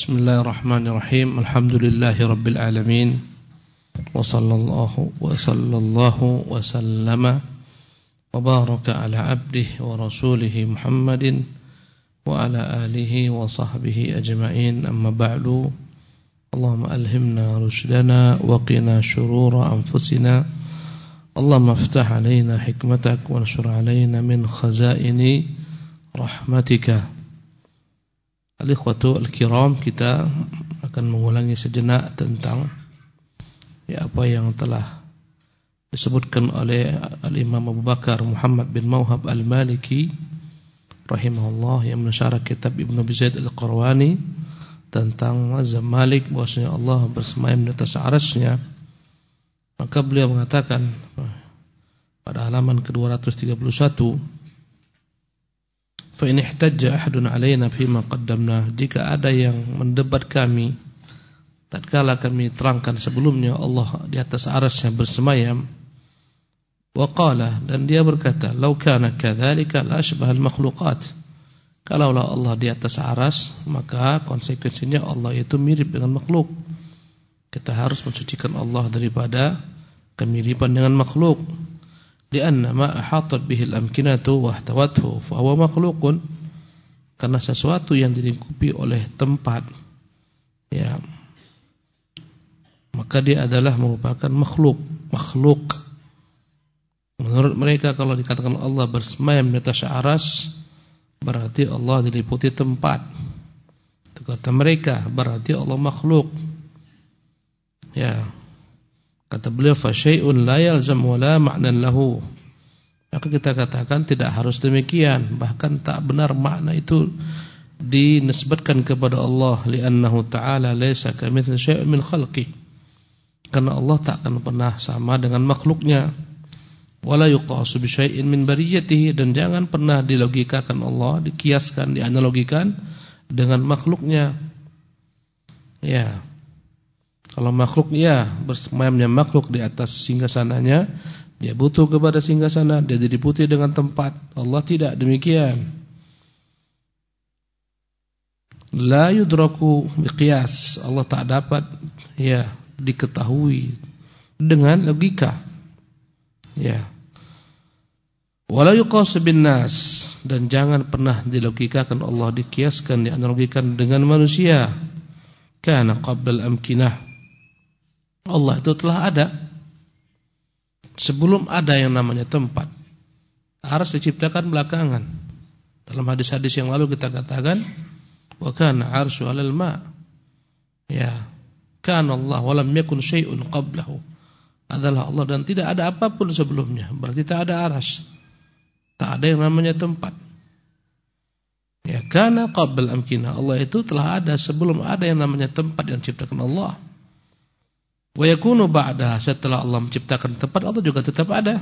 بسم الله الرحمن الرحيم الحمد لله رب العالمين وصلى الله وصلى الله وسلم وبارك على عبده ورسوله محمد وعلى آله وصحبه أجمعين أما بعد اللهم ألهمنا رشدنا وقنا شرور أنفسنا اللهم افتح علينا حكمتك وانشر علينا من خزائن رحمتك Al-ikhwatu al-kiram kita akan mengulangi sejenak tentang ya apa yang telah disebutkan oleh Al-Imam Abu Bakar Muhammad bin Mauhab Al-Maliki rahimahullah yang mensyarah kitab Ibnu Abi Zaid Al-Qarwani tentang mazhab Malik bahwasanya Allah bersemayam di atas arasnya. Maka beliau mengatakan pada halaman ke-231 Fa in ihtajja ahadun alaina fima qaddamna jika ada yang mendebat kami tatkala kami terangkan sebelumnya Allah di atas arasnya bersemayam wa qala dan dia berkata law kana kadzalika la asbahal makhluqat kalaulah Allah di atas aras maka konsekuensinya Allah itu mirip dengan makhluk. Kita harus mensucikan Allah daripada kemiripan dengan makhluk Lianna ma ahatat bihil amkinatu wahtawathu fahuwa makhluqun karena sesuatu yang dilingkupi oleh tempat. Ya. Maka dia adalah merupakan makhluk. Makhluk. Menurut mereka kalau dikatakan Allah bersemayam di atas aras berarti Allah diliputi tempat. Itu kata mereka berarti Allah makhluk. Ya Kata beliau fa syai'un la yalzam wa la ma'nan lahu. Maka kita katakan tidak harus demikian, bahkan tak benar makna itu dinisbatkan kepada Allah li'annahu ta'ala laysa kamitsli syai'un min khalqi. Karena Allah tak akan pernah sama dengan makhluknya. Wala yuqasu bi syai'in min bariyatihi dan jangan pernah dilogikakan Allah, dikiaskan, dianalogikan dengan makhluknya. Ya. Kalau makhluk ya bersemayamnya makhluk di atas singgasananya, dia butuh kepada singgasana, dia diliputi dengan tempat. Allah tidak demikian. La yudraku biqiyas. Allah tak dapat ya diketahui dengan logika. Ya. Wala yuqas bin dan jangan pernah dilogikakan Allah dikiaskan dianalogikan dengan manusia. Kana qabla al-amkinah Allah itu telah ada sebelum ada yang namanya tempat. Harus diciptakan belakangan. Dalam hadis-hadis yang lalu kita katakan wa kana 'arsyu 'alal ma. Ya. Kana Allah wa lam yakun syai'un qablahu. Adalah Allah dan tidak ada apa pun sebelumnya. Berarti tak ada aras. Tak ada yang namanya tempat. Ya, kana qabl amkina. Allah itu telah ada sebelum ada yang namanya tempat yang diciptakan Allah. Wa yakunu ba'daha setelah Allah menciptakan tempat Allah juga tetap ada.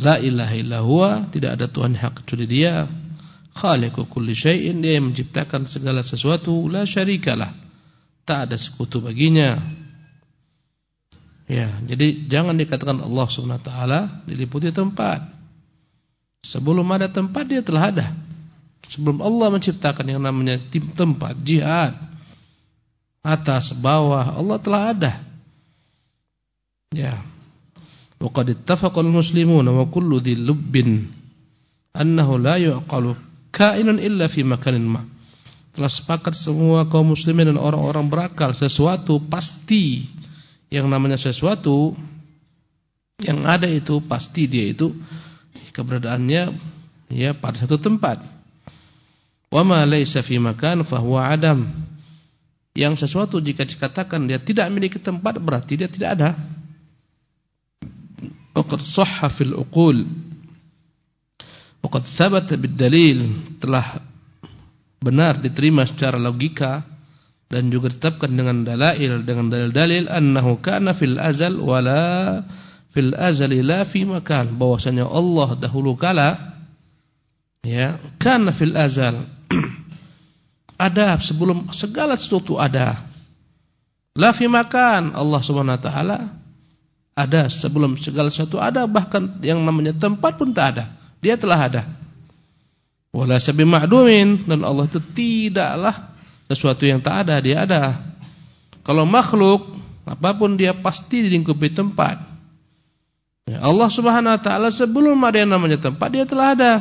La ilaha tidak ada Tuhan hak kecuali Dia. Khaliqu kulli syai'in, Dia yang menciptakan segala sesuatu, la syarikalah. Tak ada sekutu baginya. Ya, jadi jangan dikatakan Allah Subhanahu wa taala diliputi tempat. Sebelum ada tempat dia telah ada. Sebelum Allah menciptakan yang namanya tempat jihad, atas, bawah, Allah telah ada. Ya. Wa qad ittafaqa al-muslimuna wa kullu dhi lubbin annahu la yuqalu kainun illa fi makanin ma. Telah sepakat semua kaum muslimin dan orang-orang berakal sesuatu pasti yang namanya sesuatu yang ada itu pasti dia itu keberadaannya ya pada satu tempat. Wa ma laysa fi makan fa huwa adam yang sesuatu jika dikatakan dia tidak memiliki tempat berarti dia tidak ada. Waqad sahha fil uqul. Waqad thabata bid dalil telah benar diterima secara logika dan juga ditetapkan dengan dalail dengan dalil-dalil annahu kana fil azal wala fil azali la fi makan bahwasanya Allah dahulu kala ya kana fil azal ada sebelum segala sesuatu ada. La fi makan Allah Subhanahu wa taala ada sebelum segala sesuatu ada bahkan yang namanya tempat pun tak ada. Dia telah ada. Wala sabi ma'dumin dan Allah itu tidaklah Sesuatu yang tak ada dia ada. Kalau makhluk apa pun dia pasti dilingkupi tempat. Ya, Allah Subhanahu wa taala sebelum ada yang namanya tempat dia telah ada.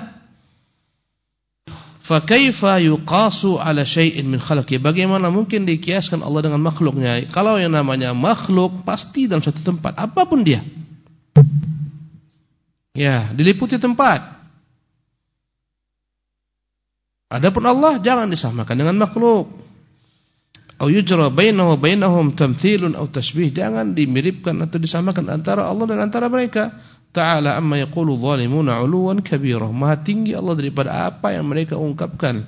Fa kaifa yuqasu ala syai'in min khalqi? Bagaimana mungkin dikiaskan Allah dengan makhluknya? Kalau yang namanya makhluk pasti dalam satu tempat, apa pun dia. Ya, diliputi tempat. Adapun Allah jangan disamakan dengan makhluk. Au yujra bainahu bainahum tamthilun aw tashbih. Jangan dimiripkan atau disamakan antara Allah dan antara mereka. Ta'ala amma yaqulu zalimuna 'uluwan kabira. Maha tinggi Allah daripada apa yang mereka ungkapkan.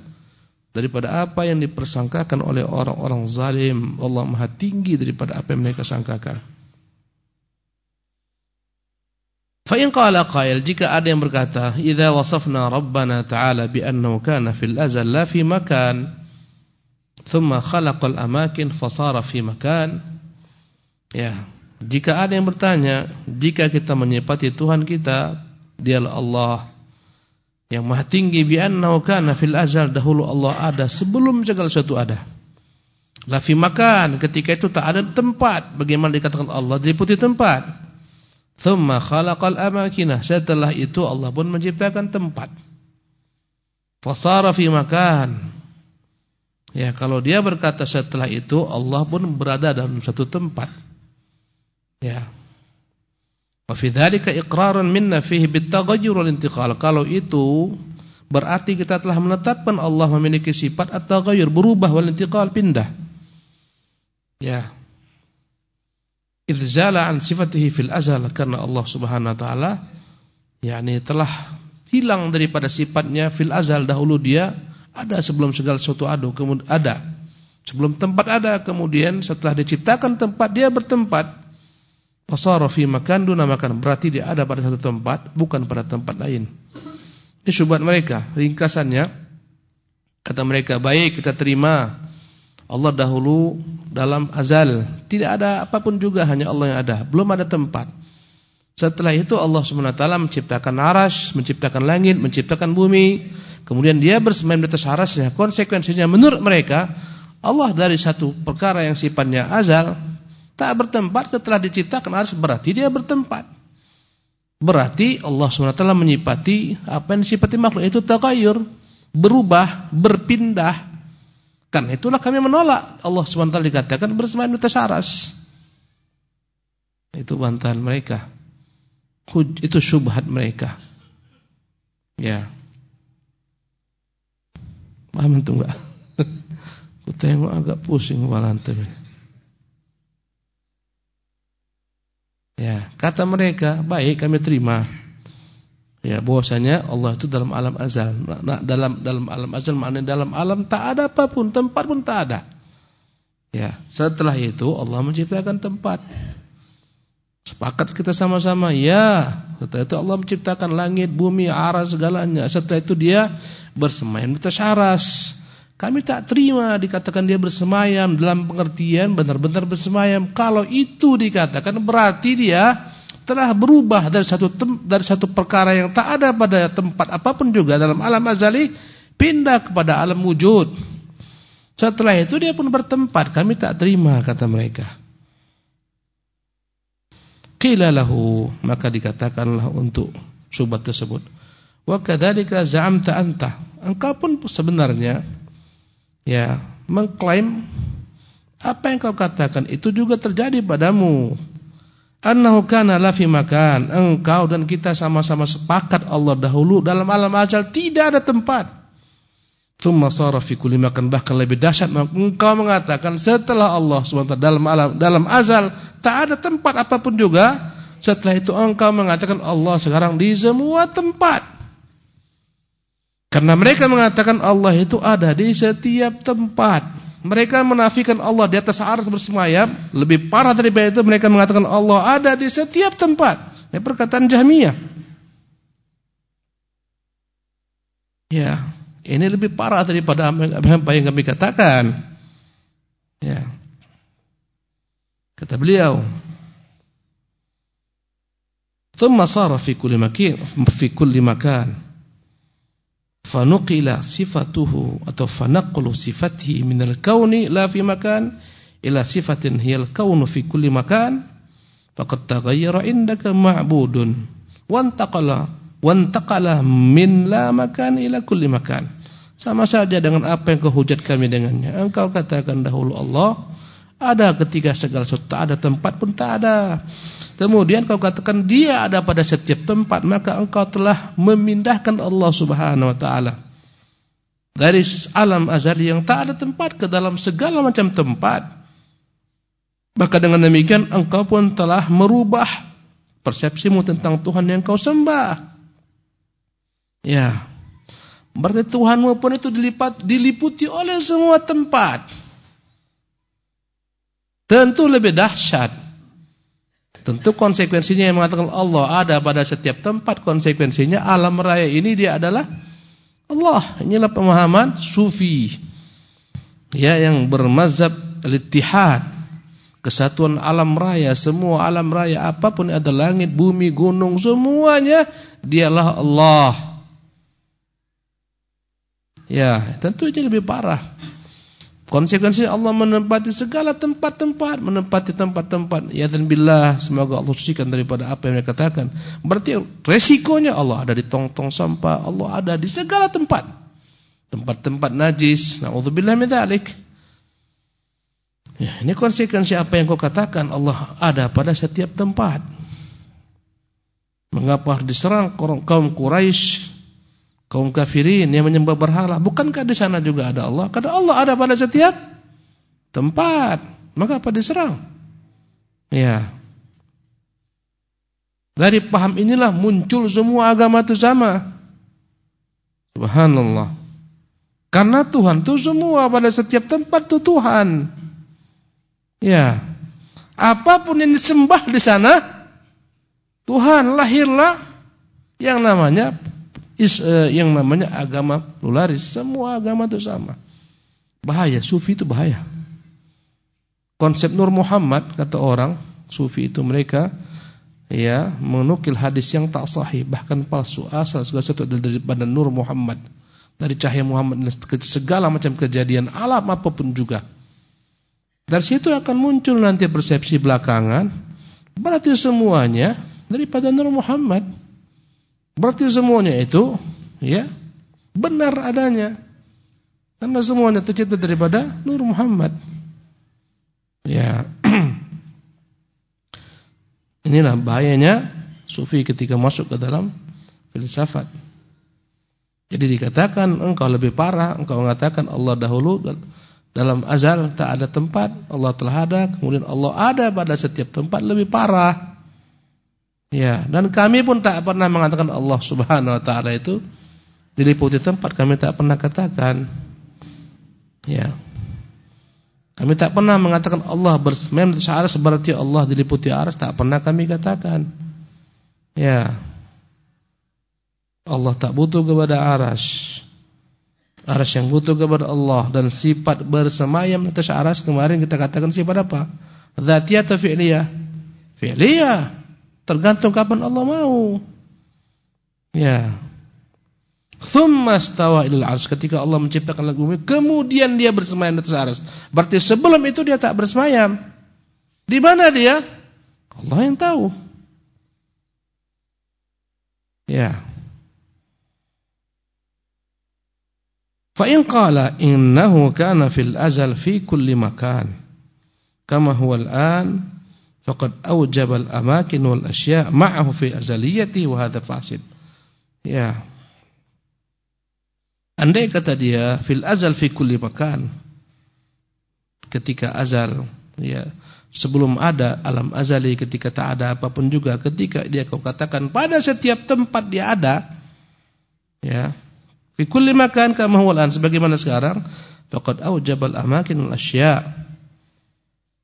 Daripada apa yang dipersangkakan oleh orang-orang zalim. Allah Maha tinggi daripada apa yang mereka sangkakan. Fa in qala qail jika ada yang berkata, "Idza wasafna Rabbana ta'ala bi annahu kana fil azal la fi makan, thumma khalaqal amakin fi makan." Ya, jika ada yang bertanya, jika kita menyifati Tuhan kita, dialah Allah yang maha tinggi bi annahu kana fil azal dahulu Allah ada sebelum segala sesuatu ada. La makan ketika itu tak ada tempat bagaimana dikatakan Allah diliputi tempat. Thumma khalaqal amakinah setelah itu Allah pun menciptakan tempat. Fasara fi makan. Ya, kalau dia berkata setelah itu Allah pun berada dalam satu tempat. Ya. Wa fi dzalika iqrarun minna fihi bitaghayyur wal intiqal. Kalau itu berarti kita telah menetapkan Allah memiliki sifat at-taghayyur, berubah wal intiqal pindah. Ya. Idzala an sifatihi fil azal karena Allah Subhanahu wa taala yakni telah hilang daripada sifatnya fil azal dahulu dia ada sebelum segala sesuatu ada kemudian ada sebelum tempat ada kemudian setelah diciptakan tempat dia bertempat Fasara fi makan duna makan. Berarti dia ada pada satu tempat, bukan pada tempat lain. Ini syubhat mereka. Ringkasannya, kata mereka, baik kita terima. Allah dahulu dalam azal. Tidak ada apa pun juga, hanya Allah yang ada. Belum ada tempat. Setelah itu Allah SWT menciptakan aras, menciptakan langit, menciptakan bumi. Kemudian dia bersemayam di atas arasnya. Konsekuensinya menurut mereka, Allah dari satu perkara yang sifatnya azal, tak bertempat setelah diciptakan harus berarti dia bertempat. Berarti Allah SWT menyipati apa yang disipati makhluk itu tagayur, berubah, berpindah. Karena itulah kami menolak Allah SWT dikatakan bersemayam di atas aras. Itu bantahan mereka. Itu syubhat mereka. Ya. Paham itu enggak? Agak pusing ini. Ya, kata mereka, baik kami terima. Ya, bahwasanya Allah itu dalam alam azal. Nah, dalam dalam alam azal maknanya dalam alam tak ada apa pun, tempat pun tak ada. Ya, setelah itu Allah menciptakan tempat. Sepakat kita sama-sama, ya. Setelah itu Allah menciptakan langit, bumi, aras segalanya. Setelah itu dia bersemayam di atas aras. Kami tak terima dikatakan dia bersemayam dalam pengertian benar-benar bersemayam. Kalau itu dikatakan berarti dia telah berubah dari satu dari satu perkara yang tak ada pada tempat apa pun juga dalam alam azali pindah kepada alam wujud. Setelah itu dia pun bertempat. Kami tak terima kata mereka. Qila maka dikatakanlah untuk subat tersebut. Wa kadzalika za'amta anta. Engkau pun sebenarnya ya mengklaim apa yang kau katakan itu juga terjadi padamu. Annahu kana la fi makan. Engkau dan kita sama-sama sepakat Allah dahulu dalam alam ajal tidak ada tempat. Tsumma sara fi kulli makan bahkan lebih dahsyat engkau mengatakan setelah Allah SWT dalam alam dalam azal tak ada tempat apa pun juga. Setelah itu engkau mengatakan Allah sekarang di semua tempat. Karena mereka mengatakan Allah itu ada di setiap tempat. Mereka menafikan Allah di atas aras bersemayam. Lebih parah daripada itu mereka mengatakan Allah ada di setiap tempat. Ini perkataan Jahmiyah. Ya, ini lebih parah daripada apa yang kami katakan. Ya. Kata beliau, "Tsumma sara fi kulli makan." Fanuqila sifatuhu atau fanaqlu sifatihi minal kauni la fi makan ila sifatin hiyal kaunu fi kulli makan faqad taghayyara indaka ma'budun. Wantaqala wantaqala min la makan ila kulli makan. Sama saja dengan apa yang kau hujat kami dengannya. Engkau katakan dahulu Allah ada ketika segala sesuatu tak ada tempat pun tak ada Kemudian kau katakan dia ada pada setiap tempat, maka engkau telah memindahkan Allah Subhanahu wa taala dari alam azali yang tak ada tempat ke dalam segala macam tempat. Maka dengan demikian engkau pun telah merubah persepsimu tentang Tuhan yang kau sembah. Ya. Berarti Tuhanmu pun itu dilipat, diliputi oleh semua tempat. Tentu lebih dahsyat Tentu konsekuensinya yang mengatakan Allah ada pada setiap tempat konsekuensinya alam raya ini dia adalah Allah. Inilah pemahaman sufi. Ya yang bermazhab al-ittihad. Kesatuan alam raya, semua alam raya apa pun ada langit, bumi, gunung semuanya dialah Allah. Ya, tentu itu lebih parah. Konsekuensi Allah menempati segala tempat-tempat, menempati tempat-tempat. Ya dan billah, semoga Allah sucikan daripada apa yang dia katakan. Berarti resikonya Allah ada di tong-tong sampah, Allah ada di segala tempat. Tempat-tempat najis. Nauzubillah min dzalik. Ya, ini konsekuensi apa yang kau katakan Allah ada pada setiap tempat. Mengapa diserang kaum Quraisy kaum kafirin yang menyembah berhala. Bukankah di sana juga ada Allah? Karena Allah ada pada setiap tempat. Maka apa diserang? Ya. Dari paham inilah muncul semua agama itu sama. Subhanallah. Karena Tuhan itu semua pada setiap tempat itu Tuhan. Ya. Apa pun yang disembah di sana, Tuhan lahirlah yang namanya is, uh, yang namanya agama pluralis. Semua agama itu sama. Bahaya, sufi itu bahaya. Konsep Nur Muhammad kata orang, sufi itu mereka ya menukil hadis yang tak sahih, bahkan palsu, asal segala sesuatu daripada Nur Muhammad. Dari cahaya Muhammad segala macam kejadian alam apa pun juga. Dari situ akan muncul nanti persepsi belakangan berarti semuanya daripada Nur Muhammad. Berarti semuanya itu ya benar adanya. Karena semuanya tercipta daripada Nur Muhammad. Ya. Inilah bahayanya sufi ketika masuk ke dalam filsafat. Jadi dikatakan engkau lebih parah, engkau mengatakan Allah dahulu dalam azal tak ada tempat, Allah telah ada, kemudian Allah ada pada setiap tempat lebih parah. Ya, dan kami pun tak pernah mengatakan Allah Subhanahu wa taala itu diliputi tempat, kami tak pernah katakan. Ya. Kami tak pernah mengatakan Allah bersemayam di seperti Allah diliputi aras, tak pernah kami katakan. Ya. Allah tak butuh kepada aras. Aras yang butuh kepada Allah dan sifat bersemayam atas aras kemarin kita katakan sifat apa? Dzatiyah atau fi'liyah? Fi'liyah. Tergantung kapan Allah mau. Ya. Thumma stawa ilal ars ketika Allah menciptakan bumi, kemudian dia bersemayam di atas ars. Berarti sebelum itu dia tak bersemayam. Di mana dia? Allah yang tahu. Ya. Fa in qala innahu kana fil azal fi kulli makan kama huwa al-an faqad aujabal amakin wal asya' ma'ahu fi azaliyati wa hadha fasid. Ya. Andai kata dia fil azal fi kulli makan. Ketika azal ya, sebelum ada alam azali ketika tak ada apa pun juga ketika dia kau katakan pada setiap tempat dia ada ya. Fi kulli makan kama huwa sebagaimana sekarang faqad amakin wal asya'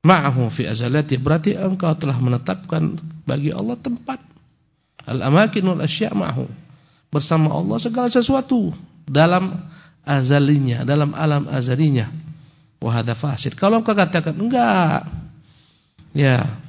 ma'ahu fi azalati. Berarti engkau telah menetapkan bagi Allah tempat. Al-amakin wal asya' ma'ahu. Bersama Allah segala sesuatu. Dalam azalinya dalam alam azalinya. Wa hadza fasid. Kalau engkau katakan enggak. Ya.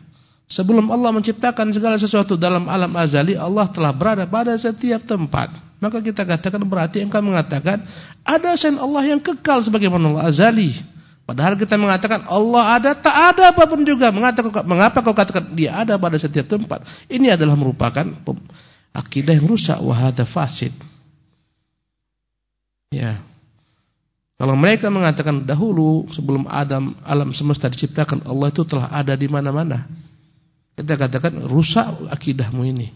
Sebelum Allah menciptakan segala sesuatu dalam alam azali Allah telah berada pada setiap tempat. Maka kita katakan berarti engkau mengatakan ada selain Allah yang kekal sebagaimana Allah azali. Padahal kita mengatakan Allah ada, tak ada apa pun juga. Mengatakan, mengapa kau katakan dia ada pada setiap tempat? Ini adalah merupakan akidah yang rusak. Wahada fasid. Ya. Kalau mereka mengatakan dahulu sebelum Adam alam semesta diciptakan Allah itu telah ada di mana-mana. Kita katakan rusak akidahmu ini.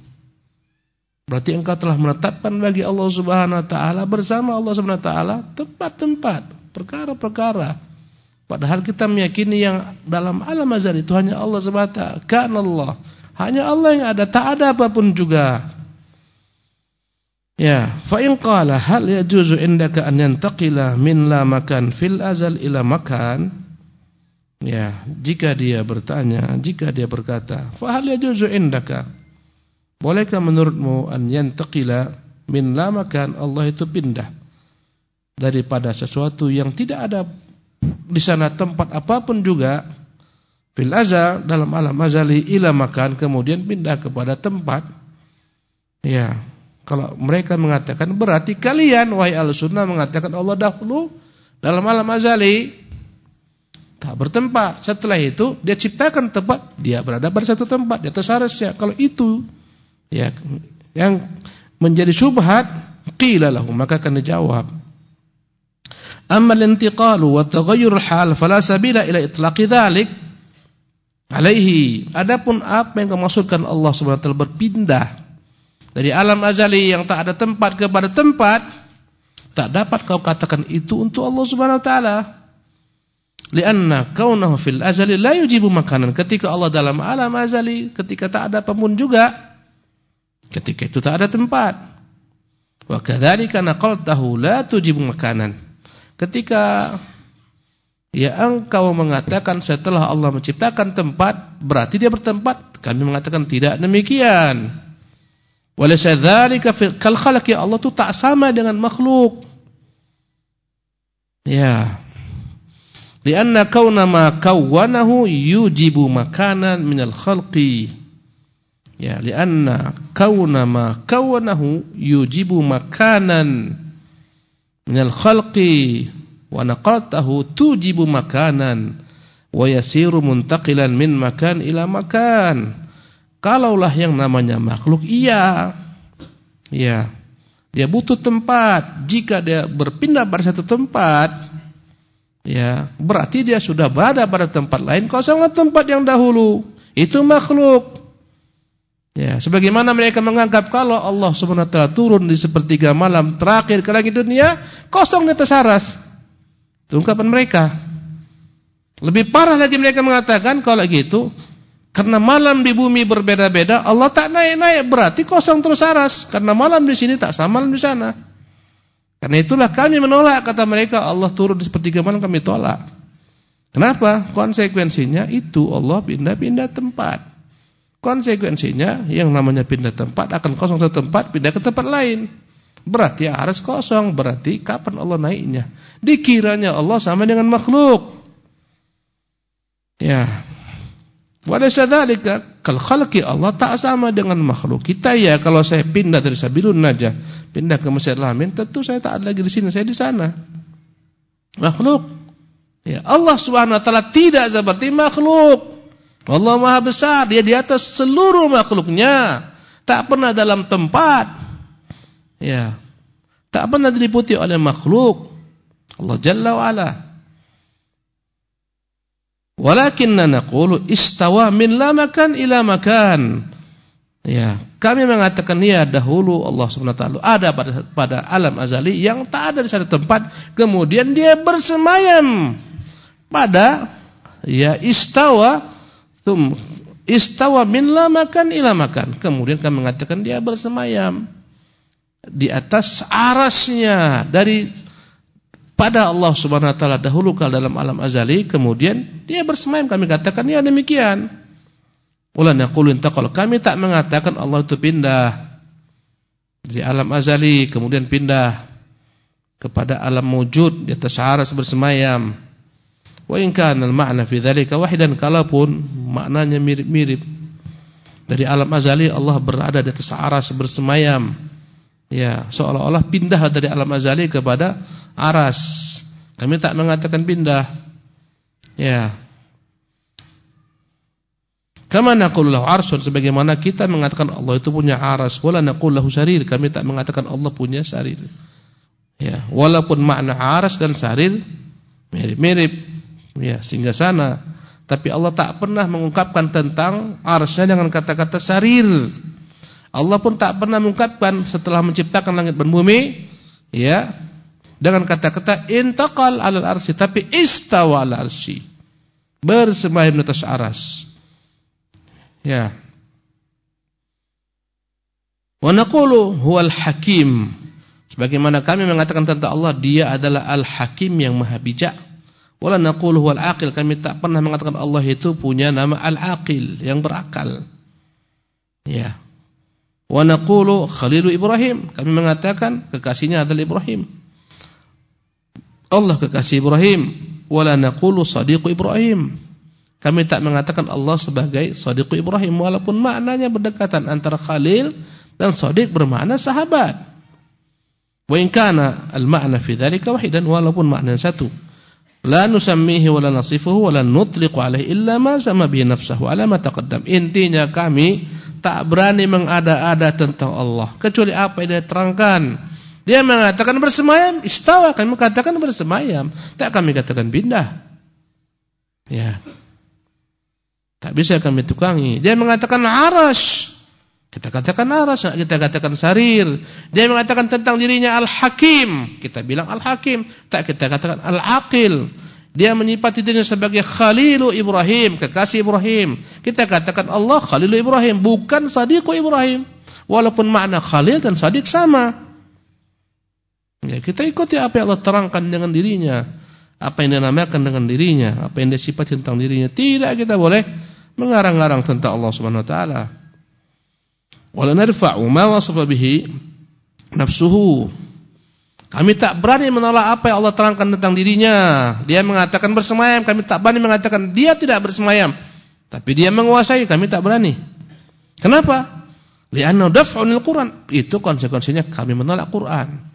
Berarti engkau telah menetapkan bagi Allah Subhanahu wa taala bersama Allah Subhanahu wa taala tempat-tempat, perkara-perkara. Padahal kita meyakini yang dalam alam azal itu hanya Allah taala, kan Allah. Hanya Allah yang ada, tak ada apa pun juga. Ya, fa in qala hal yajuzu indaka an yantaqila min la makan fil azal ila makan? Ya, jika dia bertanya, jika dia berkata, fa hal yajuzu indaka Bolehkah menurutmu an yantaqila min lamakan Allah itu pindah daripada sesuatu yang tidak ada di sana tempat apa pun juga fil azal dalam alam azali ila makan kemudian pindah kepada tempat. Ya kalau mereka mengatakan berarti kalian wahai al-sunnah mengatakan Allah dahulu dalam alam azali. Tak bertempat. Setelah itu dia ciptakan tempat. Dia berada pada satu tempat di atas harusnya kalau itu ya yang menjadi syubhat qila lahu maka akan dijawab amma al-intiqalu wa taghayyur hal fala sabila ila itlaqi dzalik alaihi adapun apa yang kemaksudkan Allah Subhanahu wa taala berpindah dari alam azali yang tak ada tempat kepada tempat tak dapat kau katakan itu untuk Allah Subhanahu wa taala lianna kaunahu fil azali la yujibu makanan ketika Allah dalam alam azali ketika tak ada pun juga Ketika itu tak ada tempat. Wa kadzalika naqaltahu la tujibu makanan. Ketika ya engkau mengatakan setelah Allah menciptakan tempat, berarti dia bertempat. Kami mengatakan tidak demikian. Walaysa dzalika kal khalqi Allah itu tak sama dengan makhluk. Ya. Lianna kauna ma kawwanahu yujibu makanan minal khalqi. Ya, lianna kauna ma kawanahu yujibu makanan minal khalqi wa naqaltahu tujibu makanan wa yasiru muntaqilan min makan ila makan. Kalaulah yang namanya makhluk iya. Ya. Dia butuh tempat. Jika dia berpindah pada satu tempat, ya, berarti dia sudah berada pada tempat lain kosonglah tempat yang dahulu. Itu makhluk. Ya, sebagaimana mereka menganggap kalau Allah Subhanahu wa taala turun di sepertiga malam terakhir ke langit dunia, kosong di atas aras. Itu ungkapan mereka. Lebih parah lagi mereka mengatakan kalau gitu, karena malam di bumi berbeda-beda, Allah tak naik-naik, berarti kosong terus aras. Karena malam di sini tak sama malam di sana. Karena itulah kami menolak kata mereka Allah turun di sepertiga malam kami tolak. Kenapa? Konsekuensinya itu Allah pindah-pindah tempat. Konsekuensinya yang namanya pindah tempat akan kosong satu tempat pindah ke tempat lain. Berarti harus kosong, berarti kapan Allah naiknya? Dikiranya Allah sama dengan makhluk. Ya. Walaysa dzalika kal khalqi Allah tak sama dengan makhluk. Kita ya kalau saya pindah dari Sabilun Najah, pindah ke Masjid Lamin, tentu saya tak ada lagi di sini, saya di sana. Makhluk. Ya, Allah Subhanahu wa taala tidak seperti makhluk. Allah Maha Besar, dia di atas seluruh makhluknya. Tak pernah dalam tempat. Ya. Tak pernah diliputi oleh makhluk. Allah Jalla wa ala. Walakinna naqulu istawa min la makan ila makan. Ya, kami mengatakan ya dahulu Allah Subhanahu taala ada pada pada alam azali yang tak ada di satu tempat, kemudian dia bersemayam pada ya istawa Tum istawa min la makan ila makan. Kemudian kami mengatakan dia bersemayam di atas arasnya dari pada Allah Subhanahu wa taala dahulu kala dalam alam azali kemudian dia bersemayam kami katakan ya demikian. Ulan yaqulu intaqal kami tak mengatakan Allah itu pindah di alam azali kemudian pindah kepada alam wujud di atas aras bersemayam. Wa in kana al-ma'na fi dzalika wahidan kalaupun maknanya mirip-mirip. Dari alam azali Allah berada di atas aras bersemayam. Ya, seolah-olah pindah dari alam azali kepada aras. Kami tak mengatakan pindah. Ya. Kama naqulu lahu arsyun sebagaimana kita mengatakan Allah itu punya aras, wala naqulu lahu sarir, kami tak mengatakan Allah punya sarir. Ya, walaupun makna aras dan sarir mirip-mirip. Ya, sehingga sana. Tapi Allah tak pernah mengungkapkan tentang arasnya dengan kata-kata sarir. Allah pun tak pernah mengungkapkan setelah menciptakan langit dan bumi, ya, dengan kata-kata intaqal alal arsy, tapi istawa alal arsy. Bersemayam di atas aras. Ya. Wa naqulu huwal hakim. Sebagaimana kami mengatakan tentang Allah, Dia adalah Al-Hakim yang Maha Bijak. Wala naqulu huwal aqil. Kami tak pernah mengatakan Allah itu punya nama Al-Aqil, yang berakal. Ya. Wa naqulu Khalilu Ibrahim. Kami mengatakan kekasihnya adalah Ibrahim. Allah kekasih Ibrahim. Wala naqulu sadiqu Ibrahim. Kami tak mengatakan Allah sebagai Sadiq Ibrahim walaupun maknanya berdekatan antara Khalil dan Sadiq bermakna sahabat. Wa in kana al-ma'na fi dzalika wahidan walaupun makna satu. La nusammihi wa la nasifuhu wa la nutliqu alaihi illa ma sama bi nafsuhu ala ma taqaddam. Intinya kami tak berani mengada-ada tentang Allah kecuali apa yang dia terangkan. Dia mengatakan bersemayam, istawa kami mengatakan bersemayam, tak kami katakan pindah. Ya. Tak bisa kami tukangi. Dia mengatakan aras. Kita katakan aras, kita katakan sarir. Dia mengatakan tentang dirinya al-hakim. Kita bilang al-hakim. Tak kita katakan al-aqil. Dia menyifati dirinya sebagai Khalilu Ibrahim, kekasih Ibrahim. Kita katakan Allah Khalilu Ibrahim, bukan Sadiqu Ibrahim. Walaupun makna Khalil dan Sadiq sama. Ya, kita ikuti apa yang Allah terangkan dengan dirinya. Apa yang dinamakan dengan dirinya, apa yang dia sifat tentang dirinya. Tidak kita boleh mengarang-arang tentang Allah Subhanahu wa taala. Wala narfa'u ma wasafa bihi nafsuhu. Kami tak berani menolak apa yang Allah terangkan tentang dirinya. Dia mengatakan bersemayam, kami tak berani mengatakan dia tidak bersemayam. Tapi dia menguasai, kami tak berani. Kenapa? Li'anna daf'unil Qur'an. Itu konsekuensinya kami menolak Quran.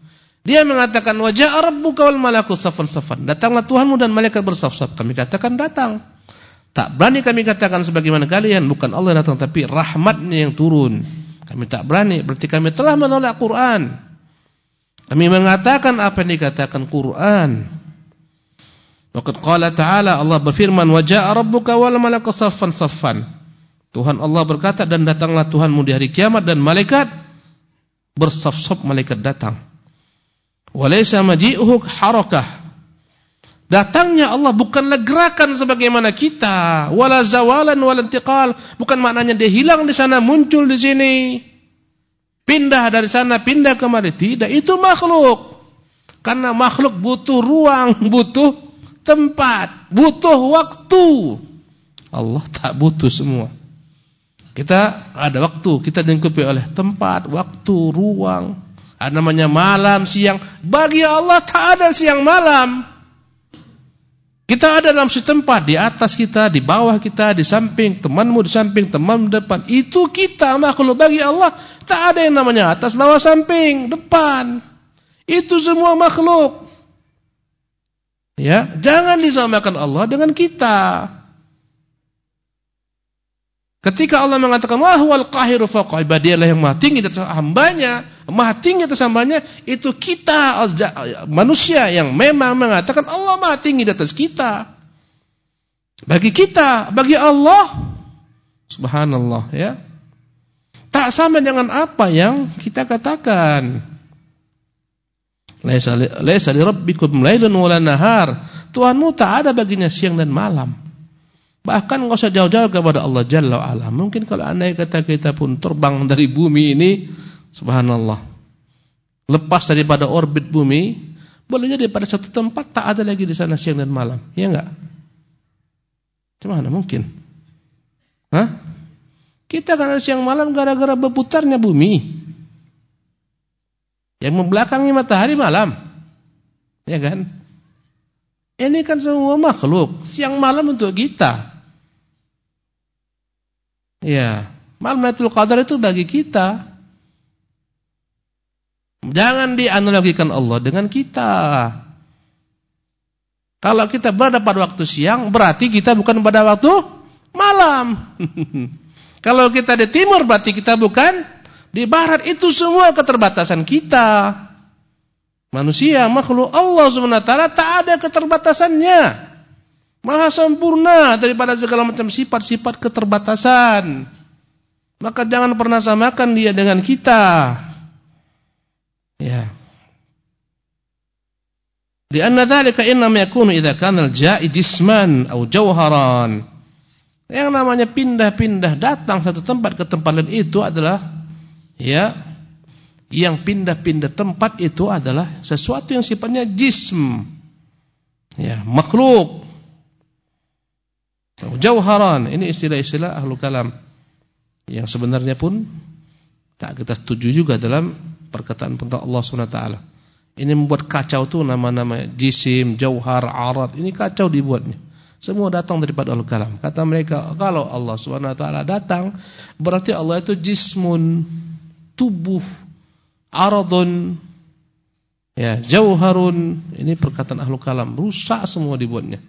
Dia mengatakan wajah rabbuka wal malaku safan safan. Datanglah Tuhanmu dan malaikat bersaf-saf. Kami katakan datang. Tak berani kami katakan sebagaimana kalian, bukan Allah datang tapi rahmatnya yang turun. Kami tak berani, berarti kami telah menolak Quran. Kami mengatakan apa yang dikatakan Quran. Waqad qala ta'ala Allah berfirman wa jaa rabbuka wal malaku saffan saffan. Tuhan Allah berkata dan datanglah Tuhanmu di hari kiamat dan malaikat bersaf-saf malaikat datang. Walaysa maji'uhu harakah Datangnya Allah bukanlah gerakan sebagaimana kita, wala zawalan wala intiqal, bukan maknanya dia hilang di sana muncul di sini. Pindah dari sana, pindah kemari, tidak, itu makhluk. Karena makhluk butuh ruang, butuh tempat, butuh waktu. Allah tak butuh semua. Kita ada waktu, kita dilingkupi oleh tempat, waktu, ruang. Ada namanya malam, siang. Bagi Allah tak ada siang malam. Kita ada dalam setempat, di atas kita, di bawah kita, di samping, temanmu di samping, teman depan. Itu kita makhluk bagi Allah. Tak ada yang namanya atas, bawah, samping, depan. Itu semua makhluk. Ya, jangan disamakan Allah dengan kita. Ketika Allah mengatakan wahwal qahiru fawqa ibadiyalah yang maha tinggi hambanya, maha tinggi atas hambanya, itu kita manusia yang memang mengatakan Allah maha tinggi atas kita. Bagi kita, bagi Allah subhanallah ya. Tak sama dengan apa yang kita katakan. Laisa li rabbikum lailun wala nahar. Tuhanmu tak ada baginya siang dan malam. Bahkan nggak usah jauh-jauh kepada Allah Jalla wa'ala. Mungkin kalau andai kata kita pun terbang dari bumi ini, subhanallah. Lepas daripada orbit bumi, boleh jadi pada satu tempat tak ada lagi di sana siang dan malam. Ya enggak? Gimana mungkin? Hah? Kita kan ada siang malam gara-gara berputarnya bumi. Yang membelakangi matahari malam. Ya kan? Ini kan semua makhluk. Siang malam untuk kita. Ya, malam Lailatul Qadar itu bagi kita. Jangan dianalogikan Allah dengan kita. Kalau kita berada pada waktu siang, berarti kita bukan pada waktu malam. Kalau kita di timur, berarti kita bukan di barat. Itu semua keterbatasan kita. Manusia, makhluk Allah SWT tak ada keterbatasannya. Maha sempurna daripada segala macam sifat-sifat keterbatasan. Maka jangan pernah samakan dia dengan kita. Ya. Lianna dzalika innama yakunu idza kana al-ja'i jisman aw jawharan. Yang namanya pindah-pindah datang satu tempat ke tempat lain itu adalah ya yang pindah-pindah tempat itu adalah sesuatu yang sifatnya jism. Ya, makhluk. Jauharan, ini istilah-istilah ahlu kalam yang sebenarnya pun tak kita setuju juga dalam perkataan tentang Allah SWT. Ini membuat kacau tuh nama-nama jisim, jauhar, arat. Ini kacau dibuatnya. Semua datang daripada Allah kalam. Kata mereka, kalau Allah SWT datang, berarti Allah itu jismun, tubuh, aradun, ya, jauharun. Ini perkataan ahlu kalam. Rusak semua dibuatnya.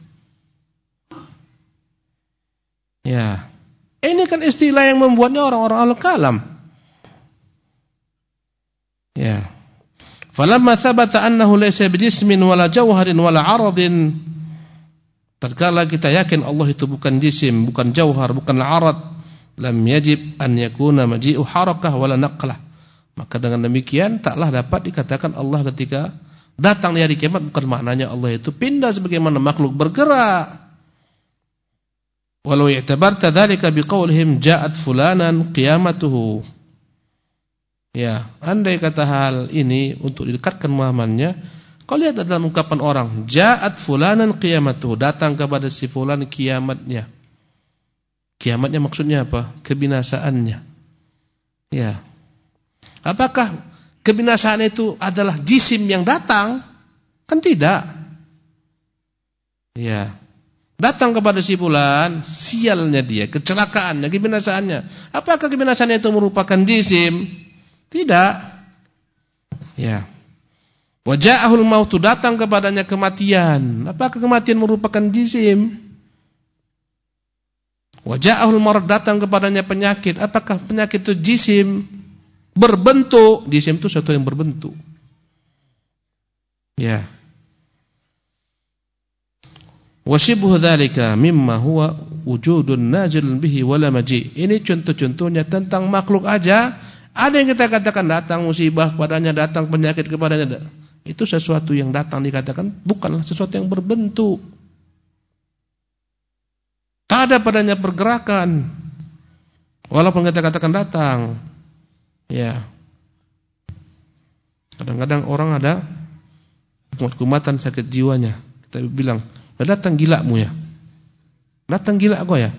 Ya. Ini kan istilah yang membuatnya orang-orang ahlu kalam. Ya. Falamma thabata annahu laysa bijismin wala jawharin wala 'aradin tatkala kita yakin Allah itu bukan jisim, bukan jauhar, bukan 'arad, lam yajib an yakuna maji'u harakah wala naqlah. Maka dengan demikian taklah dapat dikatakan Allah ketika datang di hari kiamat bukan maknanya Allah itu pindah sebagaimana makhluk bergerak. Walau i'tabarta dzalika biqaulihim ja'at fulanan qiyamatuhu Ya, andai kata hal ini untuk didekatkan pemahamannya, kau lihat dalam ungkapan orang, ja'at fulanan qiyamatuhu, datang kepada si fulan kiamatnya. Kiamatnya maksudnya apa? Kebinasaannya. Ya. Apakah kebinasaan itu adalah jisim yang datang? Kan tidak. Ya. Datang kepada si fulan, sialnya dia, kecelakaannya, kebinasaannya. Apakah kebinasaannya itu merupakan jisim? Tidak. Ya. Waja'ahul mautu datang kepadanya kematian. Apakah kematian merupakan jisim? Waja'ahul marad datang kepadanya penyakit. Apakah penyakit itu jisim? Berbentuk. Jisim itu sesuatu yang berbentuk. Ya. Washibuh dzalika mimma huwa wujudun najil bihi wala maji. Ini contoh-contohnya tentang makhluk aja ada yang kita katakan datang musibah kepadanya, datang penyakit kepadanya. Itu sesuatu yang datang dikatakan bukanlah sesuatu yang berbentuk. Tak ada padanya pergerakan. Walaupun kita katakan datang. Ya. Kadang-kadang orang ada kumat-kumatan sakit jiwanya. Kita bilang, datang gilamu ya. Datang gila kau ya.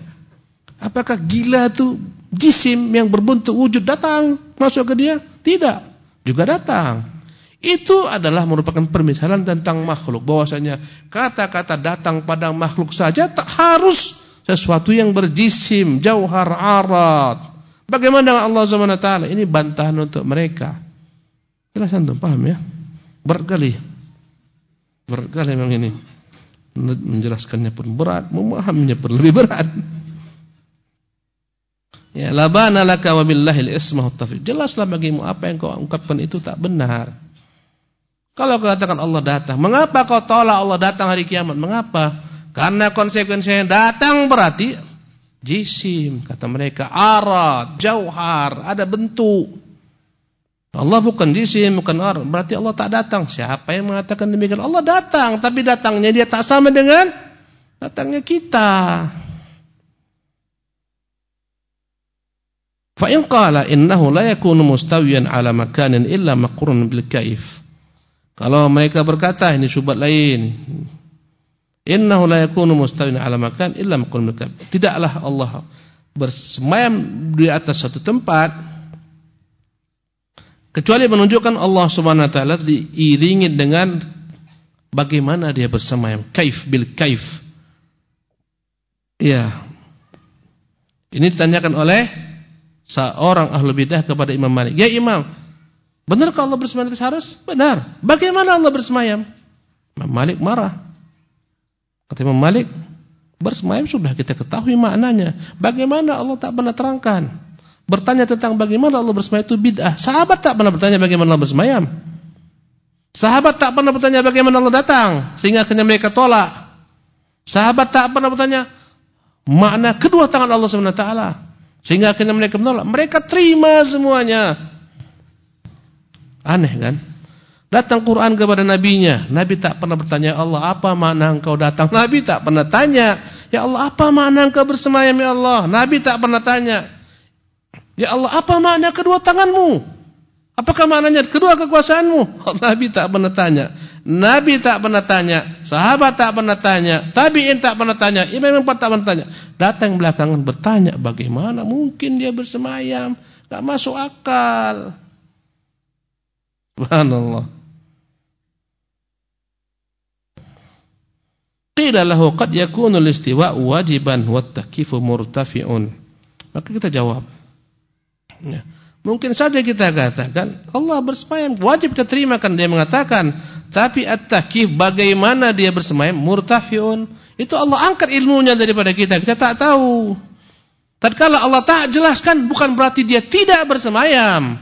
Apakah gila itu jisim yang berbentuk wujud datang masuk ke dia? Tidak, juga datang. Itu adalah merupakan permisalan tentang makhluk. Bahwasanya kata-kata datang pada makhluk saja tak harus sesuatu yang berjisim, jauhar, arat. Bagaimana Allah Subhanahu wa? Ini bantahan untuk mereka. Jelas antum paham ya? Berat kali. Berat kali memang ini. Menjelaskannya pun berat, memahaminya pun lebih berat. Ya, labana laka wa billahil ismahu tafiq. Jelaslah bagimu apa yang kau ungkapkan itu tak benar. Kalau kau katakan Allah datang, mengapa kau tolak Allah datang hari kiamat? Mengapa? Karena konsekuensinya datang berarti jisim, kata mereka, arad, jauhar, ada bentuk. Allah bukan jisim, bukan arad, berarti Allah tak datang. Siapa yang mengatakan demikian? Allah datang, tapi datangnya dia tak sama dengan datangnya kita. Fa in qala innahu la yakunu mustawiyan ala makanin illa maqrun bil kaif. Kalau mereka berkata ini syubhat lain. Innahu la yakunu mustawiyan ala makan illa maqrun bil kaif. Tidaklah Allah bersemayam di atas satu tempat kecuali menunjukkan Allah Subhanahu wa taala diiringi dengan bagaimana dia bersemayam kaif bil kaif. Ya. Ini ditanyakan oleh seorang ahlu bidah kepada Imam Malik. Ya Imam, Benarkah Allah bersemayam atas aras? Benar. Bagaimana Allah bersemayam? Imam Malik marah. Kata Imam Malik, bersemayam sudah kita ketahui maknanya. Bagaimana Allah tak pernah terangkan? Bertanya tentang bagaimana Allah bersemayam itu bid'ah. Sahabat tak pernah bertanya bagaimana Allah bersemayam. Sahabat tak pernah bertanya bagaimana Allah datang sehingga akhirnya mereka tolak. Sahabat tak pernah bertanya makna kedua tangan Allah SWT sehingga akhirnya mereka menolak. Mereka terima semuanya. Aneh kan? Datang Quran kepada nabinya. Nabi tak pernah bertanya, ya Allah apa makna engkau datang? Nabi tak pernah tanya. Ya Allah apa makna engkau bersemayam ya Allah? Nabi tak pernah tanya. Ya Allah apa makna kedua tanganmu? Apakah maknanya kedua kekuasaanmu? Nabi tak pernah tanya. Nabi tak pernah tanya. Sahabat tak pernah tanya. Tabi'in tak pernah tanya. Imam empat tak pernah tanya. Datang belakangan bertanya bagaimana mungkin dia bersemayam? Gak masuk akal. Subhanallah. Qila lahu qad yakunu al-istiwa wajiban wa at-takifu murtafi'un. Maka kita jawab. Ya. Mungkin saja kita katakan Allah bersemayam. Wajib kita terima kan dia mengatakan. Tapi at-takif bagaimana dia bersemayam? Murtafi'un. Itu Allah angkat ilmunya daripada kita. Kita tak tahu. Tatkala Allah tak jelaskan bukan berarti dia tidak bersemayam.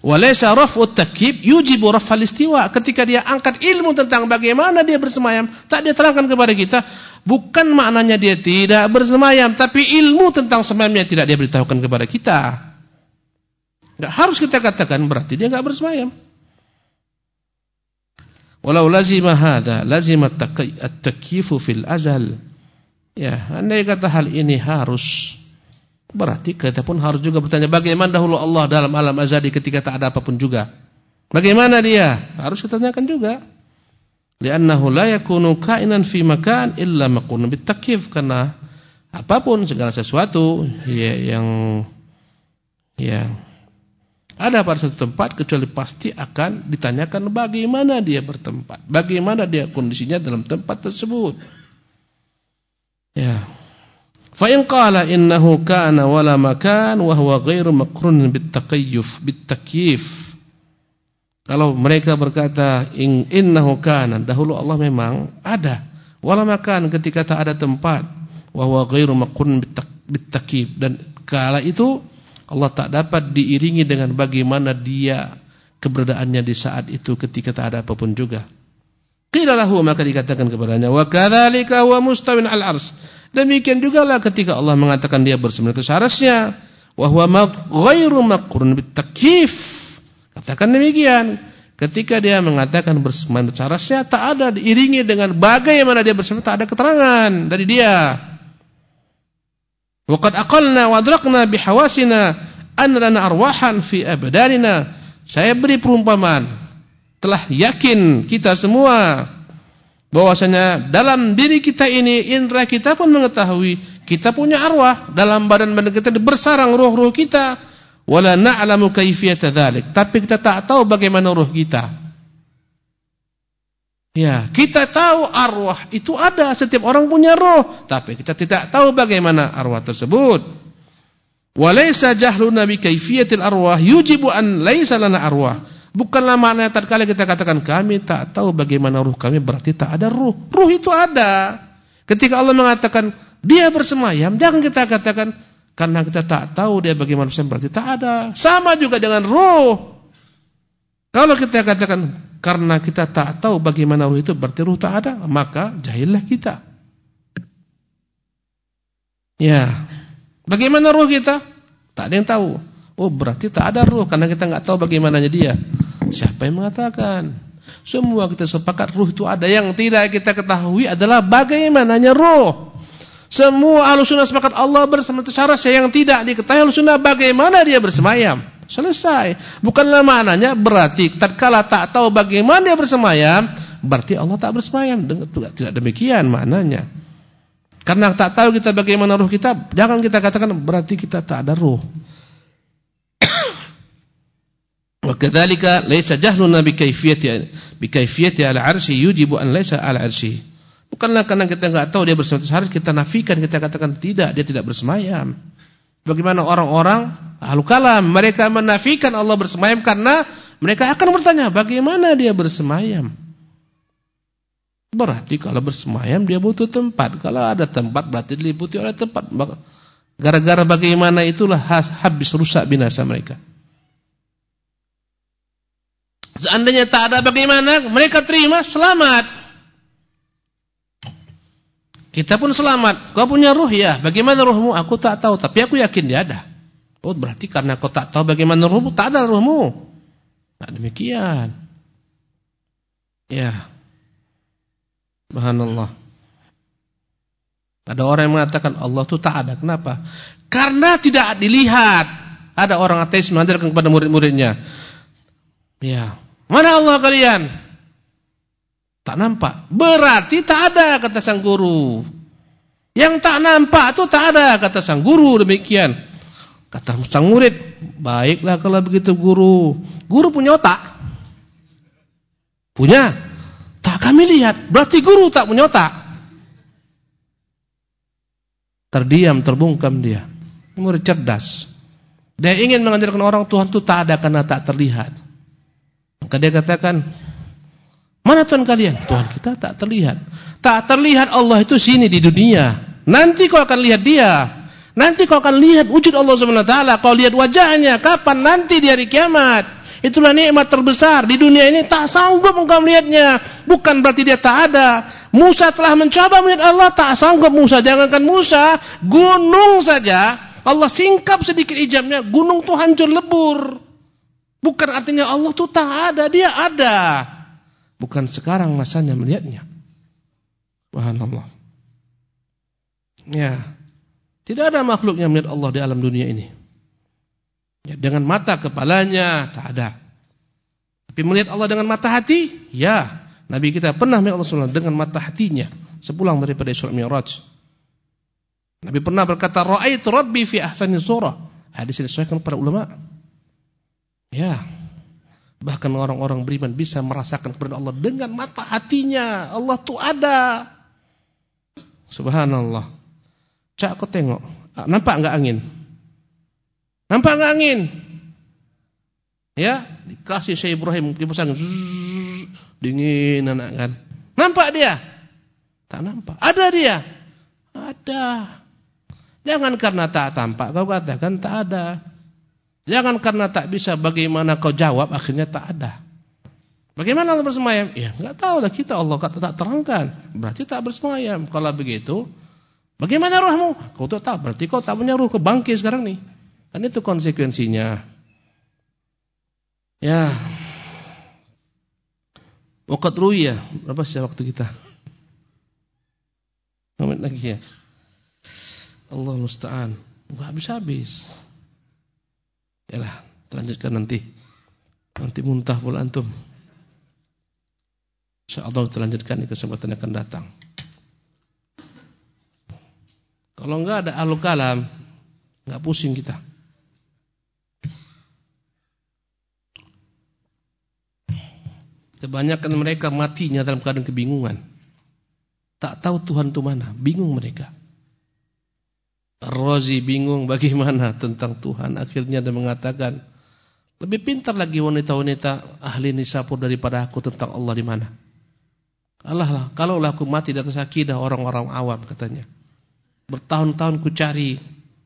Walaysa raf'ut takib yujibu raf'al istiwa. Ketika dia angkat ilmu tentang bagaimana dia bersemayam, tak dia terangkan kepada kita, bukan maknanya dia tidak bersemayam, tapi ilmu tentang semayamnya tidak dia beritahukan kepada kita. Enggak harus kita katakan berarti dia enggak bersemayam. Walau lazima hadza, lazima at-takyifu fil azal. Ya, andai kata hal ini harus Berarti kita pun harus juga bertanya bagaimana dahulu Allah dalam alam azali ketika tak ada apa pun juga. Bagaimana dia? Harus kita tanyakan juga. Li'annahu la yakunu kainan fi makan illa maqun bitakif karena apa pun segala sesuatu ya, yang yang ada pada satu tempat kecuali pasti akan ditanyakan bagaimana dia bertempat, bagaimana dia kondisinya dalam tempat tersebut. Ya. Fa qala innahu kana wala makan wa ghairu maqrun. Kalau mereka berkata in innahu kana dahulu Allah memang ada wala makan ketika tak ada tempat wa huwa ghairu maqrun bitakyif dan kala itu Allah tak dapat diiringi dengan bagaimana dia keberadaannya di saat itu ketika tak ada apa pun juga. Qila lahu maka dikatakan kepadanya wa kadzalika huwa mustawin al-ars Demikian juga lah ketika Allah mengatakan dia bersemayam itu seharusnya wahwa ghairu maqrun bitakif. Katakan demikian. Ketika dia mengatakan bersemayam itu seharusnya tak ada diiringi dengan bagaimana dia bersemayam tak ada keterangan dari dia. Waqad aqalna wa bihawasina an lana arwahan fi abdanina. Saya beri perumpamaan. Telah yakin kita semua bahwasanya dalam diri kita ini indera kita pun mengetahui kita punya arwah dalam badan-badan kita bersarang ruh-ruh kita wala na'lamu kaifiyata dzalik tapi kita tak tahu bagaimana ruh kita ya kita tahu arwah itu ada setiap orang punya ruh tapi kita tidak tahu bagaimana arwah tersebut walaysa jahluna bi kaifiyatil arwah yujibu an laisa lana arwah Bukanlah makna tatkala kita katakan kami tak tahu bagaimana ruh kami berarti tak ada ruh. Ruh itu ada. Ketika Allah mengatakan dia bersemayam, jangan kita katakan karena kita tak tahu dia bagaimana bersemayam berarti tak ada. Sama juga dengan ruh. Kalau kita katakan karena kita tak tahu bagaimana ruh itu berarti ruh tak ada, maka jahillah kita. Ya. Bagaimana ruh kita? Tak ada yang tahu. Oh berarti tak ada ruh karena kita nggak tahu bagaimananya dia. Siapa yang mengatakan? Semua kita sepakat ruh itu ada. Yang tidak kita ketahui adalah bagaimananya ruh. Semua alusunah sepakat Allah bersama syarat yang tidak diketahui alusunah bagaimana dia bersemayam. Selesai. Bukanlah maknanya berarti tatkala tak tahu bagaimana dia bersemayam, berarti Allah tak bersemayam. Tidak demikian maknanya. Karena tak tahu kita bagaimana ruh kita, jangan kita katakan berarti kita tak ada ruh. Wa kadzalika laisa jahluna bi kaifiyati bi kaifiyati al-'arsy yujibu an laisa al-'arsy. Bukanlah karena kita enggak tahu dia bersemayam harus kita nafikan kita katakan tidak dia tidak bersemayam. Bagaimana orang-orang ahlu kalam mereka menafikan Allah bersemayam karena mereka akan bertanya bagaimana dia bersemayam. Berarti kalau bersemayam dia butuh tempat. Kalau ada tempat berarti diliputi oleh tempat. Gara-gara bagaimana itulah habis rusak binasa mereka. Seandainya tak ada bagaimana mereka terima selamat. Kita pun selamat. Kau punya ruh ya. Bagaimana ruhmu? Aku tak tahu. Tapi aku yakin dia ada. Oh berarti karena kau tak tahu bagaimana ruhmu. Tak ada ruhmu. Tak demikian. Ya. Subhanallah. Ada orang yang mengatakan Allah itu tak ada. Kenapa? Karena tidak dilihat. Ada orang ateis mengajarkan kepada murid-muridnya. Ya. Mana Allah kalian? Tak nampak. Berarti tak ada kata sang guru. Yang tak nampak itu tak ada kata sang guru demikian. Kata sang murid, baiklah kalau begitu guru. Guru punya otak? Punya? Tak kami lihat. Berarti guru tak punya otak. Terdiam, terbungkam dia. Murid cerdas. Dia ingin mengajarkan orang Tuhan itu tak ada karena tak terlihat. Maka dia katakan, Mana Tuhan kalian? Tuhan kita tak terlihat. Tak terlihat Allah itu sini di dunia. Nanti kau akan lihat dia. Nanti kau akan lihat wujud Allah SWT. Kau lihat wajahnya. Kapan? Nanti di hari kiamat. Itulah nikmat terbesar. Di dunia ini tak sanggup engkau melihatnya. Bukan berarti dia tak ada. Musa telah mencoba melihat Allah. Tak sanggup Musa. Jangankan Musa. Gunung saja. Allah singkap sedikit ijamnya. Gunung itu hancur lebur. Bukan artinya Allah itu tak ada. Dia ada. Bukan sekarang masanya melihatnya. Subhanallah. Ya. Tidak ada makhluk yang melihat Allah di alam dunia ini. Ya, dengan mata kepalanya tak ada. Tapi melihat Allah dengan mata hati, ya. Nabi kita pernah melihat Allah SWT dengan mata hatinya sepulang daripada Isra Mi'raj. Nabi pernah berkata, "Ra'aitu Rabbi fi ahsani surah." Hadis ini disahkan para ulama. Ya, Bahkan orang-orang beriman bisa merasakan kepada Allah dengan mata hatinya. Allah itu ada. Subhanallah. Cak aku tengok. Ah, nampak enggak angin? Nampak enggak angin? Ya, dikasih Syekh Ibrahim dipasang dingin anak kan. Nampak dia? Tak nampak. Ada dia? Ada. Jangan karena tak tampak kau katakan tak ada. Jangan karena tak bisa bagaimana kau jawab akhirnya tak ada. Bagaimana Allah bersemayam? Ya nggak tahu lah kita Allah kata tak terangkan. Berarti tak bersemayam. Kalau begitu, bagaimana rohmu? Kau tak tahu. Berarti kau tak punya roh kebangkit sekarang nih. Kan itu konsekuensinya. Ya. Wakat ya. Berapa sih waktu kita? Menit lagi ya. Allah musta'an. Enggak habis-habis. Yalah, lanjutkan nanti. Nanti muntah pula antum. Insyaallah kita lanjutkan di kesempatan yang akan datang. Kalau enggak ada alul kalam, enggak pusing kita. Kebanyakan mereka matinya dalam keadaan kebingungan. Tak tahu Tuhan itu mana, bingung mereka. Rozi bingung bagaimana tentang Tuhan. Akhirnya dia mengatakan, lebih pintar lagi wanita-wanita ahli nisapur daripada aku tentang Allah di mana. Allah lah, kalau aku mati di atas akidah orang-orang awam katanya. Bertahun-tahun ku cari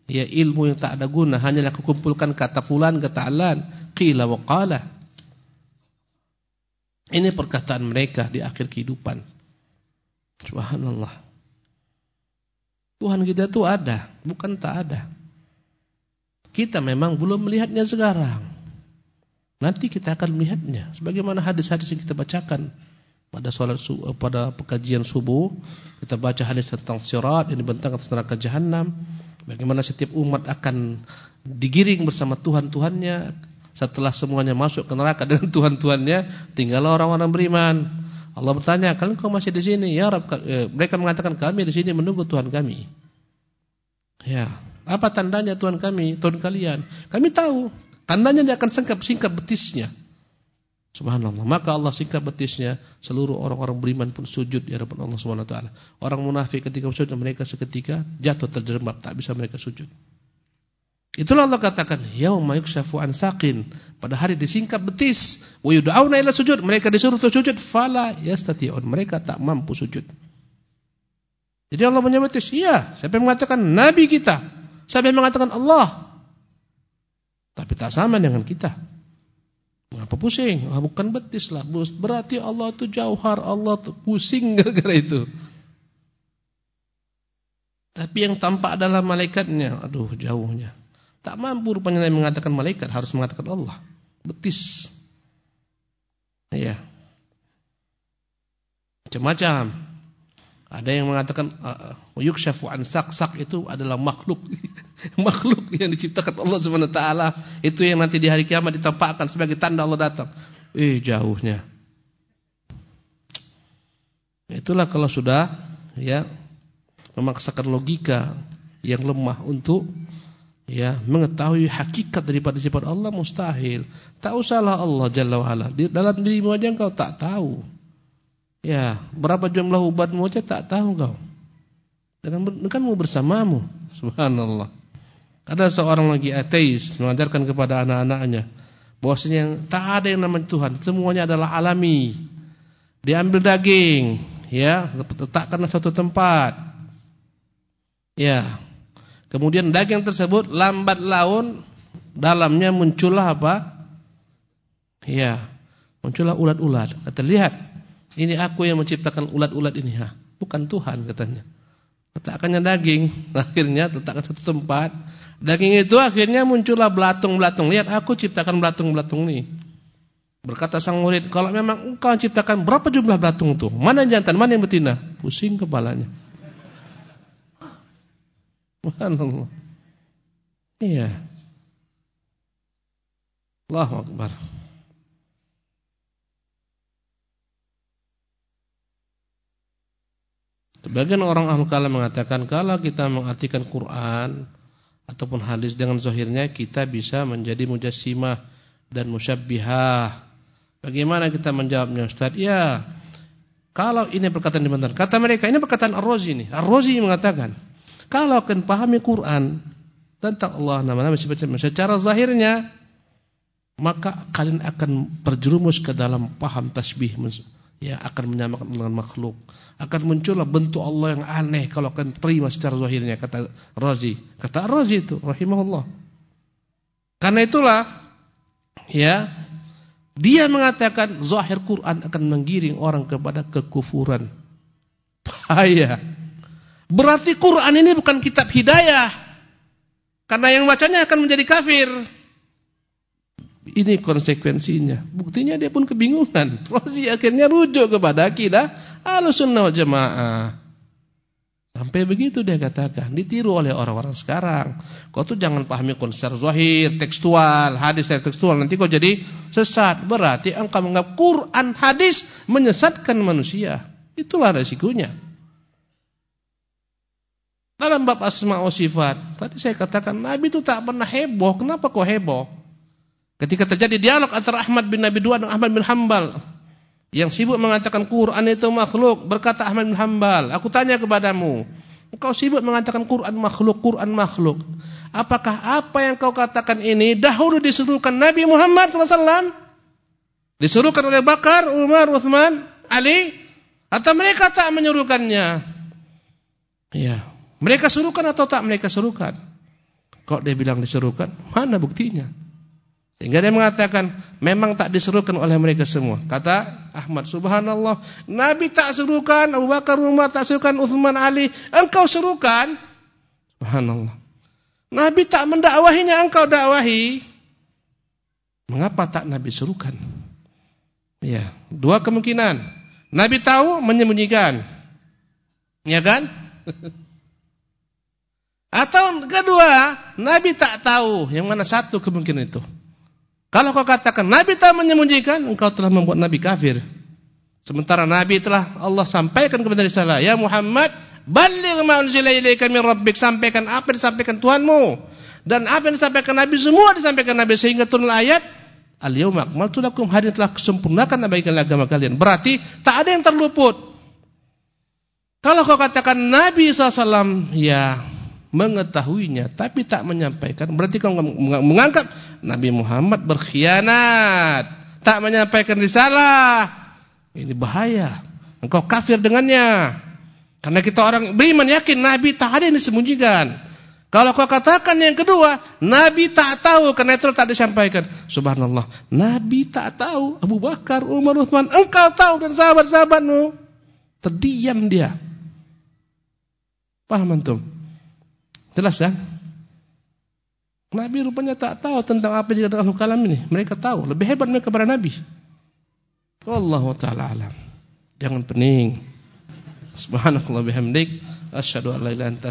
ya ilmu yang tak ada guna, hanyalah aku kumpulkan kata fulan, kata alan, qila wa qala. Ini perkataan mereka di akhir kehidupan. Subhanallah. Tuhan kita itu ada, bukan tak ada. Kita memang belum melihatnya sekarang. Nanti kita akan melihatnya. Sebagaimana hadis-hadis yang kita bacakan pada salat eh, pada pekajian subuh, kita baca hadis tentang sirat yang dibentang atas neraka jahanam. Bagaimana setiap umat akan digiring bersama Tuhan-Tuhannya setelah semuanya masuk ke neraka dengan Tuhan-Tuhannya, tinggal orang-orang beriman. Allah bertanya, "Kalian kok masih di sini?" Ya Rabb, eh, mereka mengatakan, "Kami di sini menunggu Tuhan kami." Ya, apa tandanya Tuhan kami, Tuhan kalian? Kami tahu, tandanya dia akan singkap singkap betisnya. Subhanallah. Maka Allah singkap betisnya, seluruh orang-orang beriman pun sujud di hadapan Allah Subhanahu wa taala. Orang munafik ketika sujud mereka seketika jatuh terjerembab, tak bisa mereka sujud. Itulah Allah katakan, yauma yukshafu an saqin. Pada hari disingkap betis, wa yud'auna ila sujud. Mereka disuruh untuk sujud, fala yastati'un. Mereka tak mampu sujud. Jadi Allah menyebut iya, siapa yang mengatakan nabi kita? Siapa yang mengatakan Allah? Tapi tak sama dengan kita. Mengapa pusing? Ah, bukan betis lah. Berarti Allah itu jauhar, Allah itu pusing gara-gara itu. Tapi yang tampak adalah malaikatnya. Aduh, jauhnya. Tak mampu rupanya mengatakan malaikat, harus mengatakan Allah. Betis. Ya. Macam-macam. Ada yang mengatakan yukshafu an sak-sak itu adalah makhluk. makhluk yang diciptakan Allah Subhanahu taala, itu yang nanti di hari kiamat ditampakkan sebagai tanda Allah datang. Eh, jauhnya. Itulah kalau sudah ya memaksakan logika yang lemah untuk ya mengetahui hakikat daripada sifat Allah mustahil. Tak usahlah Allah Jalla wa'ala. Di dalam dirimu aja engkau tak tahu. Ya, berapa jumlah ubatmu aja tak tahu kau. Dengan denganmu bersamamu. Subhanallah. Ada seorang lagi ateis mengajarkan kepada anak-anaknya bahwasanya tak ada yang namanya Tuhan, semuanya adalah alami. Diambil daging, ya, letakkan satu tempat. Ya, Kemudian daging tersebut lambat laun dalamnya muncullah apa? Ya, muncullah ulat-ulat. Kata lihat, ini aku yang menciptakan ulat-ulat ini, ha. Bukan Tuhan katanya. Letakkannya daging, akhirnya letakkan satu tempat. Daging itu akhirnya muncullah belatung-belatung. Lihat aku ciptakan belatung-belatung ini. Berkata sang murid, kalau memang engkau ciptakan berapa jumlah belatung itu? Mana jantan, mana yang betina? Pusing kepalanya. Subhanallah. Iya. Allahu Akbar. Sebagian orang ahli kalam mengatakan kalau kita mengartikan Quran ataupun hadis dengan zahirnya kita bisa menjadi mujassimah dan musyabbihah. Bagaimana kita menjawabnya Ustaz? Ya, kalau ini perkataan di kata mereka ini perkataan Ar-Razi nih. Ar-Razi mengatakan kalau akan pahami Quran tentang Allah nama-nama sifat secara zahirnya maka kalian akan berjerumus ke dalam paham tasbih ya akan menyamakan dengan makhluk. Akan muncullah bentuk Allah yang aneh kalau akan terima secara zahirnya kata Razi. Kata Razi itu rahimahullah. Karena itulah ya dia mengatakan zahir Quran akan menggiring orang kepada kekufuran. Bahaya Berarti Quran ini bukan kitab hidayah. Karena yang bacanya akan menjadi kafir. Ini konsekuensinya. Buktinya dia pun kebingungan. Razi akhirnya rujuk kepada akidah Ahlussunnah wal Jamaah. Sampai begitu dia katakan, ditiru oleh orang-orang sekarang. Kau tuh jangan pahami konsep zahir, tekstual, hadis tekstual, nanti kau jadi sesat. Berarti engkau menganggap Quran hadis menyesatkan manusia. Itulah resikonya. Dalam bab asma wa sifat, tadi saya katakan Nabi itu tak pernah heboh. Kenapa kok heboh? Ketika terjadi dialog antara Ahmad bin Nabi Dua dan Ahmad bin Hambal, yang sibuk mengatakan Quran itu makhluk, berkata Ahmad bin Hambal, aku tanya kepadamu, engkau sibuk mengatakan Quran makhluk, Quran makhluk. Apakah apa yang kau katakan ini dahulu disuruhkan Nabi Muhammad SAW? Disuruhkan oleh Bakar, Umar, Uthman, Ali? Atau mereka tak menyuruhkannya? Ya, mereka suruhkan atau tak mereka suruhkan? Kok dia bilang disuruhkan? Mana buktinya? Sehingga dia mengatakan memang tak disuruhkan oleh mereka semua. Kata Ahmad subhanallah, Nabi tak suruhkan, Abu Bakar Umar tak suruhkan, Uthman Ali, engkau suruhkan. Subhanallah. Nabi tak mendakwahinya, engkau dakwahi. Mengapa tak Nabi suruhkan? Ya, dua kemungkinan. Nabi tahu menyembunyikan. Ya kan? Atau kedua, Nabi tak tahu yang mana satu kemungkinan itu. Kalau kau katakan Nabi tak menyembunyikan, engkau telah membuat Nabi kafir. Sementara Nabi telah Allah sampaikan kepada risalah, "Ya Muhammad, baligh ma unzila ilaika min rabbik." Sampaikan apa yang disampaikan Tuhanmu. Dan apa yang disampaikan Nabi semua disampaikan Nabi sehingga turun ayat, "Al-yauma akmaltu lakum." Hari telah kesempurnakan bagi agama kalian. Berarti tak ada yang terluput. Kalau kau katakan Nabi SAW, ya mengetahuinya tapi tak menyampaikan. Berarti kau menganggap Nabi Muhammad berkhianat. Tak menyampaikan risalah. Ini bahaya. Engkau kafir dengannya. Karena kita orang beriman yakin Nabi tak ada yang disembunyikan. Kalau kau katakan yang kedua Nabi tak tahu karena itu tak disampaikan. Subhanallah. Nabi tak tahu. Abu Bakar Umar Uthman engkau tahu dan sahabat-sahabatmu. Terdiam dia. Paham antum Jelas kan? Nabi rupanya tak tahu tentang apa yang dikatakan kalam ini. Mereka tahu, lebih hebat mereka kepada Nabi. Wallahu taala alam. Jangan pening. Subhanakallah bihamdik, asyhadu an la ilaha illa anta.